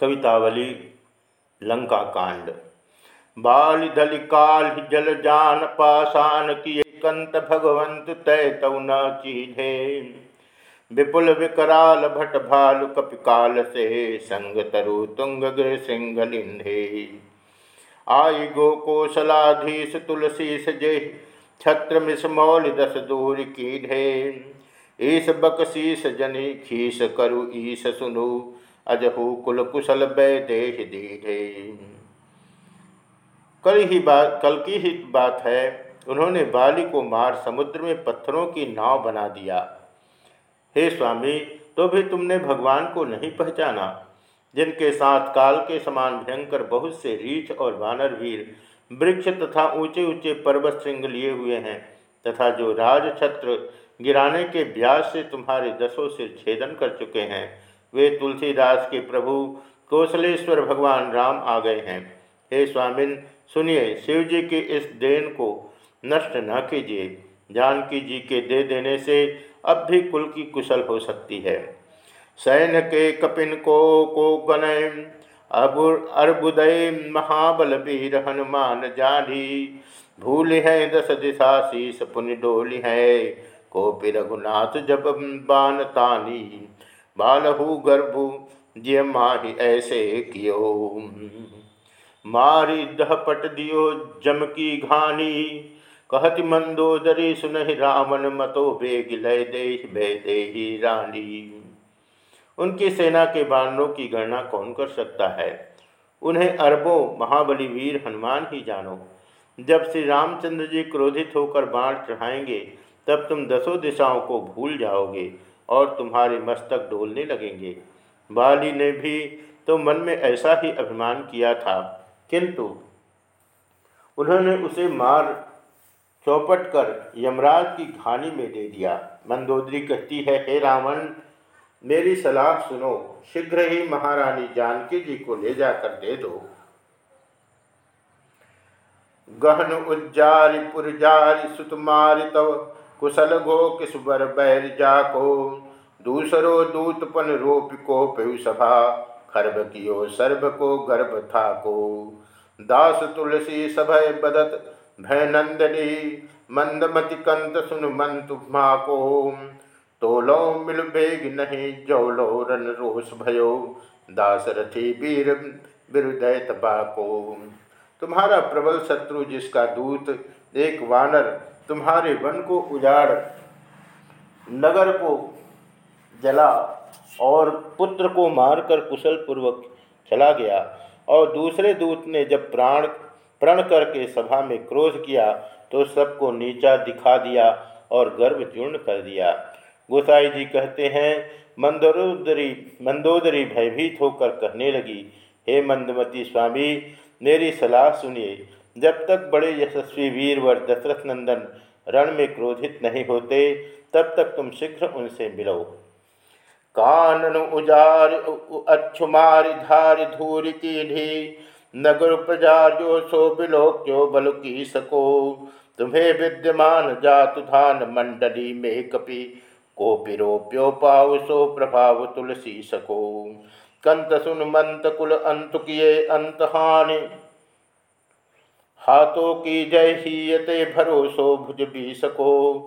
कवितावली लंका कांड बाल दल काल जल जान पाषाण किए कंत भगवंत तय तव न चीधे। विपुल विकराल भट भालु कपिकाल से संग तरु तुंग गृह सिंह लिंधे। आई गो कोशलाधीश तुलसी सजे छत्र मिसमौल दस दूर की ढे ईस बकशीस जनि खीस करु ईस सुनु अजहु कुल कुशल देश दीढ़े कल ही बात कल की ही बात है, उन्होंने बाली को मार समुद्र में पत्थरों की नाव बना दिया। हे स्वामी तो भी तुमने भगवान को नहीं पहचाना, जिनके साथ काल के समान भयंकर बहुत से रीछ और वानर वीर वृक्ष तथा ऊँचे ऊँचे पर्वत श्रृंग लिए हुए हैं, तथा जो राजछत्र गिराने के ब्याज से तुम्हारे दसों से छेदन कर चुके हैं वे तुलसीदास के प्रभु कौशलेश्वर भगवान राम आ गए हैं। हे स्वामिन, सुनिए शिव जी की इस देन को नष्ट न कीजिए। जानकी जी के दे देने से अब भी कुल की कुशल हो सकती है। सैन के कपिन को को गनय अबुर अर्बुदय महाबल वीर हनुमान जानी भूल है दस दिशा शीस पुण्य डोली है, कोपि रघुनाथ जब बान तानी। बालहु गर्भु जिय माही ऐसे कियो। मारी दह पट दियो जम की घानी, कहति मंदोदरी सुनहि रावण मतो बेग लय दे दे रानी। उनकी सेना के बानरों की गणना कौन कर सकता है? उन्हें अरबों महाबली वीर हनुमान ही जानो। जब श्री रामचंद्र जी क्रोधित होकर बाण चढ़ाएँगे, तब तुम दसों दिशाओं को भूल जाओगे। और तुम्हारे मस्तक डोलने लगेंगे। बाली ने भी तो मन में ऐसा ही अभिमान किया था, किंतु उन्होंने उसे मार चौपट कर यमराज की घानी में दे दिया। मंदोदरी कहती है, हे रावण, मेरी सलाह सुनो। शीघ्र ही महारानी जानकी जी को ले जाकर दे दो। गहन उज्जारी पुरजारी सुतमारी तव कुशल गो किसबर बैर जाको, दूसरो दूतपन रोप को पेहु सभा, खर्ब कियो सर्व को गर्भ था को दास तुलसी सभय बदत, भय नंदनी, मंदमति कंत सुन मंतु को तोलो मिल बेग नहीं जौलो रन रोष भयो, दास रथी वीर विरुदय को तुम्हारा प्रबल शत्रु जिसका दूत, एक वानर तुम्हारे वन को उजाड़, नगर को जला और पुत्र को मारकर कुशल पूर्वक चला गया। और दूसरे दूत ने जब प्राण, प्रण करके सभा में क्रोध किया तो सबको नीचा दिखा दिया और गर्भ चूर्ण कर दिया। गोसाई जी कहते हैं मंदोदरी मंदोदरी भयभीत होकर कहने लगी, हे मंदमती स्वामी, मेरी सलाह सुनिए। जब तक बड़े यशस्वी वीर वीरवर दशरथ नंदन रण में क्रोधित नहीं होते, तब तक तुम शीघ्र उनसे मिलो। कानन उजार अक्षुमारि धारि धूरि की ढी नगर प्रजार्यो सो बिलोक्यो बल की सको। तुम्हें विद्यमान जातु धान मंडली में कपि को पिरोप्यो पाव सो प्रभाव तुलसी सको। कंत सुन मंत कुल अंत किए अंत हानि हाथों की जय हीयते भरोसो भुज भी सको।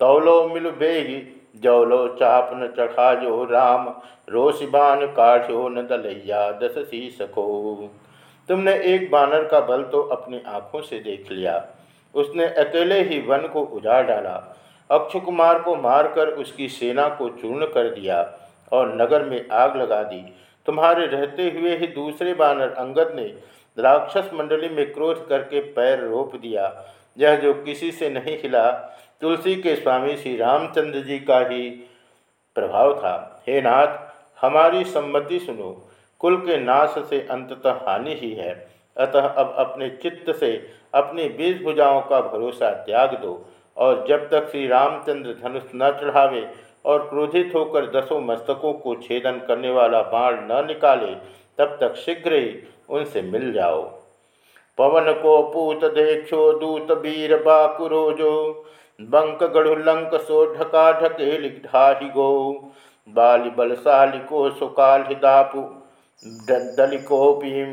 तौलो मिल बेही, जौलो चाप न चढ़ाजो राम। रोशिबान काढ़ो न दलैया दस सी सको। तुमने एक बानर का बल तो अपनी आँखों से देख लिया। उसने अकेले ही वन को उजाड़ डाला। अक्षय कुमार को मारकर उसकी सेना को चूर्ण कर दिया और नगर में आग लगा दी। तुम्हारे रहते हुए ही दूसरे बानर अंगद ने राक्षस मंडली में क्रोध करके पैर रोप दिया। यह जो किसी से नहीं हिला, तुलसी के स्वामी श्री रामचंद्र जी का ही प्रभाव था। हे नाथ, हमारी सम्मति सुनो। कुल के नाश से अंततः हानि ही है। अतः अब अपने चित्त से अपनी बीज भुजाओं का भरोसा त्याग दो और जब तक श्री रामचंद्र धनुष न चढ़ावे और क्रोधित होकर दसों मस्तकों को छेदन करने वाला बाण न निकाले तब तक शीघ्र ही उनसे मिल जाओ। पवन को पूत देखो दूत वीर बाकुरोजो बंक गढ़ुलंक सो ढका ढके ढाहि गो। बाली बलशाली को सुकाल दापु दलिकोपी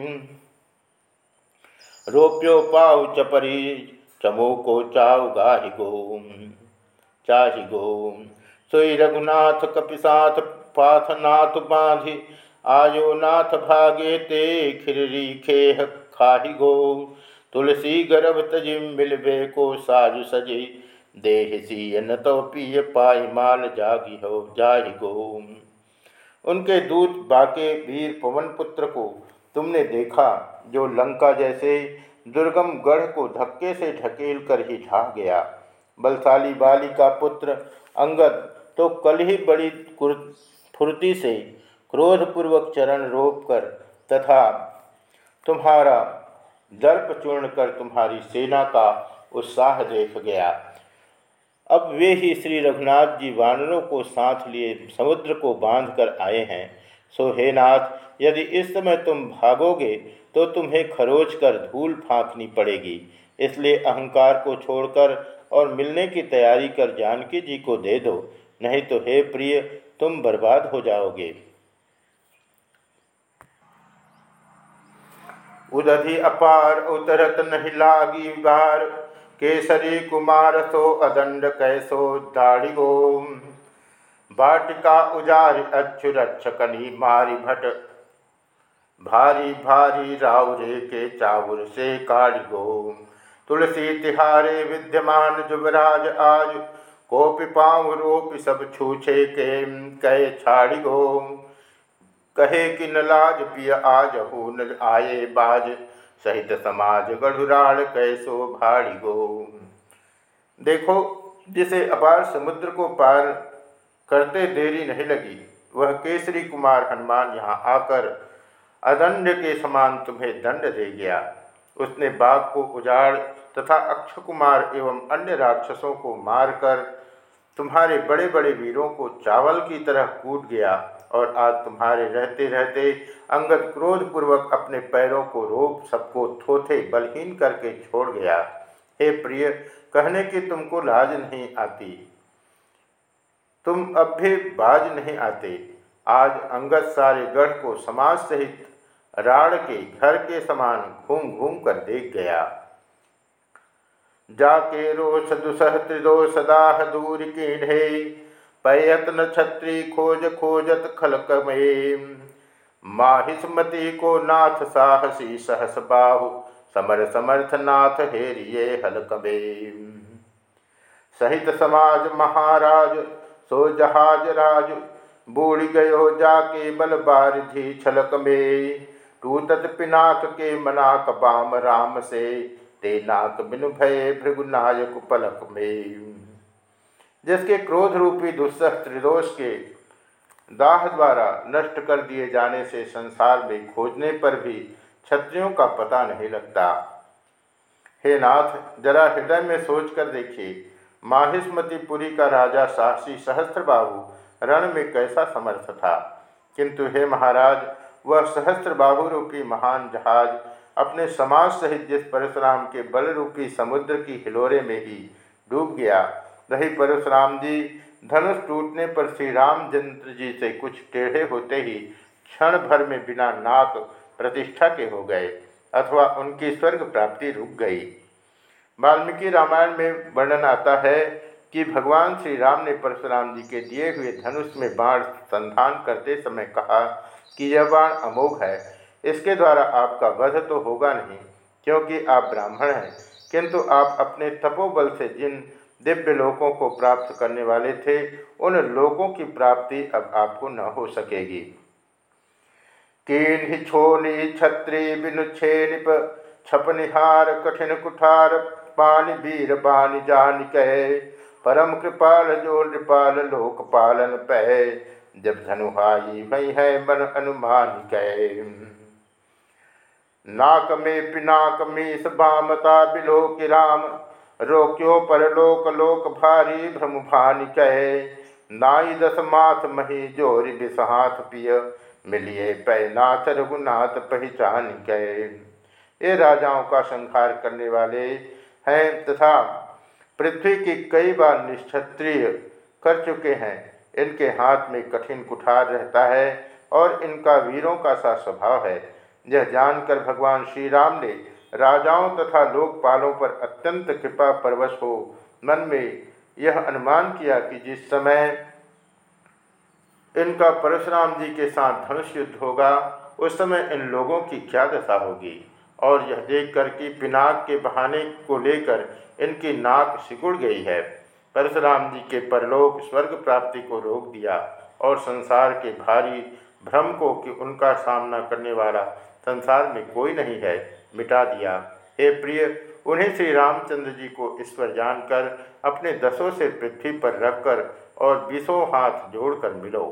रोप्यो पाऊ चपरी चमोको चाव गाहि गो। चाहि गो। सोई रघुनाथ कपिसाथ पाथनाथ बांधि आयो नाथ भागे ते खिरी खेह खाहि गो। तुलसी गर्भ तजिम मिलबे को साजु सजे। देह सीयन तो पिय पाई माल जागी हो, जाहि गो। उनके दूत बाके वीर पवन पुत्र को तुमने देखा, जो लंका जैसे दुर्गम गढ़ को धक्के से ढकेल कर ही ढा गया। बलशाली बाली का पुत्र अंगद तो कल ही बड़ी फुर्ती से क्रोधपूर्वक चरण रोप कर तथा तुम्हारा दर्प चूर्ण कर तुम्हारी सेना का उत्साह देख गया। अब वे ही श्री रघुनाथ जी वानरों को साथ लिए समुद्र को बाँध कर आए हैं। सो हे नाथ, यदि इस समय तुम भागोगे तो तुम्हें खरोच कर धूल फाँकनी पड़ेगी। इसलिए अहंकार को छोड़कर और मिलने की तैयारी कर जानकी जी को दे दो, नहीं तो हे प्रिय, तुम बर्बाद हो जाओगे। उदधि अपार उतरत नहीं लागी बार केसरी कुमार सो अदंड कैसो दाढ़ी गो बाटिका उजारि अच्छु रक्षकनी मारी भट। भारी भारी रावरे के चावुर से काढ़ी गो तुलसी तिहारे विद्यमान जुबराज आज। कोपि पाँव रोपि सब छूछे के कह छाड़ी गो कहे कि न लाज पिय आज हो न आए बाज। सहित समाज गढ़ुराड़ कैसो भाड़ी गो। देखो, जिसे अपार समुद्र को पार करते देरी नहीं लगी, वह केसरी कुमार हनुमान यहाँ आकर अदंड के समान तुम्हें दंड दे गया। उसने बाघ को उजाड़ तथा अक्ष कुमार एवं अन्य राक्षसों को मारकर तुम्हारे बड़े बड़े वीरों को चावल की तरह कूट गया। और आज तुम्हारे रहते रहते अंगद क्रोधपूर्वक अपने पैरों को रोप सबको थोथे बलहीन करके छोड़ गया। हे प्रिय, कहने की तुमको लाज नहीं आती। तुम अब भी बाज नहीं आते। आज अंगद सारे गढ़ को समाज सहित राड़ के घर के समान घूम घूम कर देख गया। जाके रोष दुसह त्रिदोष दाह दूर कीढ़े पैयत्न छत्री खोज खोजत खलक माहिस्मति को नाथ साहसी सहस बाहु, समर समर्थ नाथ हेरिये हलक में सहित समाज महाराज, सो जहाज़ राज, बूढ़ गयो जाके बल बारिधि छलक में टूटत पिनाक के मनाक बाम राम से, ते नाक बिनु भय भृगुनायक पलक में जिसके क्रोध रूपी दुस्सह त्रिदोष के दाह द्वारा नष्ट कर दिए जाने से संसार में खोजने पर भी क्षत्रियों का पता नहीं लगता। हे नाथ, जरा हृदय में सोचकर देखिए माहिस्मतीपुरी का राजा साहसी सहस्त्रबाहु रण में कैसा समर्थ था। किंतु हे महाराज, वह सहस्त्रबाहु रूपी महान जहाज़ अपने समाज सहित जिस परशुराम के बल रूपी समुद्र की हिलोरे में ही डूब गया। वही परशुराम जी, धनुष टूटने पर श्री रामचंद्र जी से कुछ टेढ़े होते ही क्षण भर में बिना नाक प्रतिष्ठा के हो गए अथवा उनकी स्वर्ग प्राप्ति रुक गई। वाल्मीकि रामायण में वर्णन आता है कि भगवान श्री राम ने परशुराम जी के दिए हुए धनुष में बाण संधान करते समय कहा कि यह बाण अमोघ है। इसके द्वारा आपका वध तो होगा नहीं, क्योंकि आप ब्राह्मण हैं, किंतु आप अपने तपोबल से जिन दिव्य लोकों को प्राप्त करने वाले थे। उन लोकों की प्राप्ति अब आपको न हो सकेगी। कीन छोनी छत्री बिनुछे निप छपनिहार कठिन कुठार, पानी वीर बानी जान कहे। परम कृपाल जो नृपाल लोक पालन पह। जब धनुहाई मई है मन अनुमान कहे। नाक में पिनाक मीस बामता बिलो कि राम। रोक्यो पर लोक भारी भ्रम भानि कहे नाई दस माथ मही जोरी बिसहाथ पिय। मिलिए पैनाथ रघुनाथ पहचान कहे ये राजाओं का संहार करने वाले हैं तथा पृथ्वी की कई बार निष्क्षत्रिय कर चुके हैं। इनके हाथ में कठिन कुठार रहता है और इनका वीरों का सा स्वभाव है। यह जानकर भगवान श्री राम ने राजाओं तथा लोकपालों पर अत्यंत कृपा परवश हो। मन में यह अनुमान किया कि जिस समय इनका परशुराम जी के साथ धनुष युद्ध होगा, उस समय इन लोगों की क्या दशा होगी? और यह देख कर कि पिनाक के बहाने को लेकर इनकी नाक सिकुड़ गई है। परशुराम जी के परलोक स्वर्ग प्राप्ति को रोक दिया और संसार के भारी भ्रम को कि उनका सामना करने वाला संसार में कोई नहीं है, मिटा दिया। हे प्रिय, उन्हें श्री रामचंद्र जी को ईश्वर जानकर, अपने दसों से पृथ्वी पर रखकर और बीसों हाथ जोड़कर मिलो।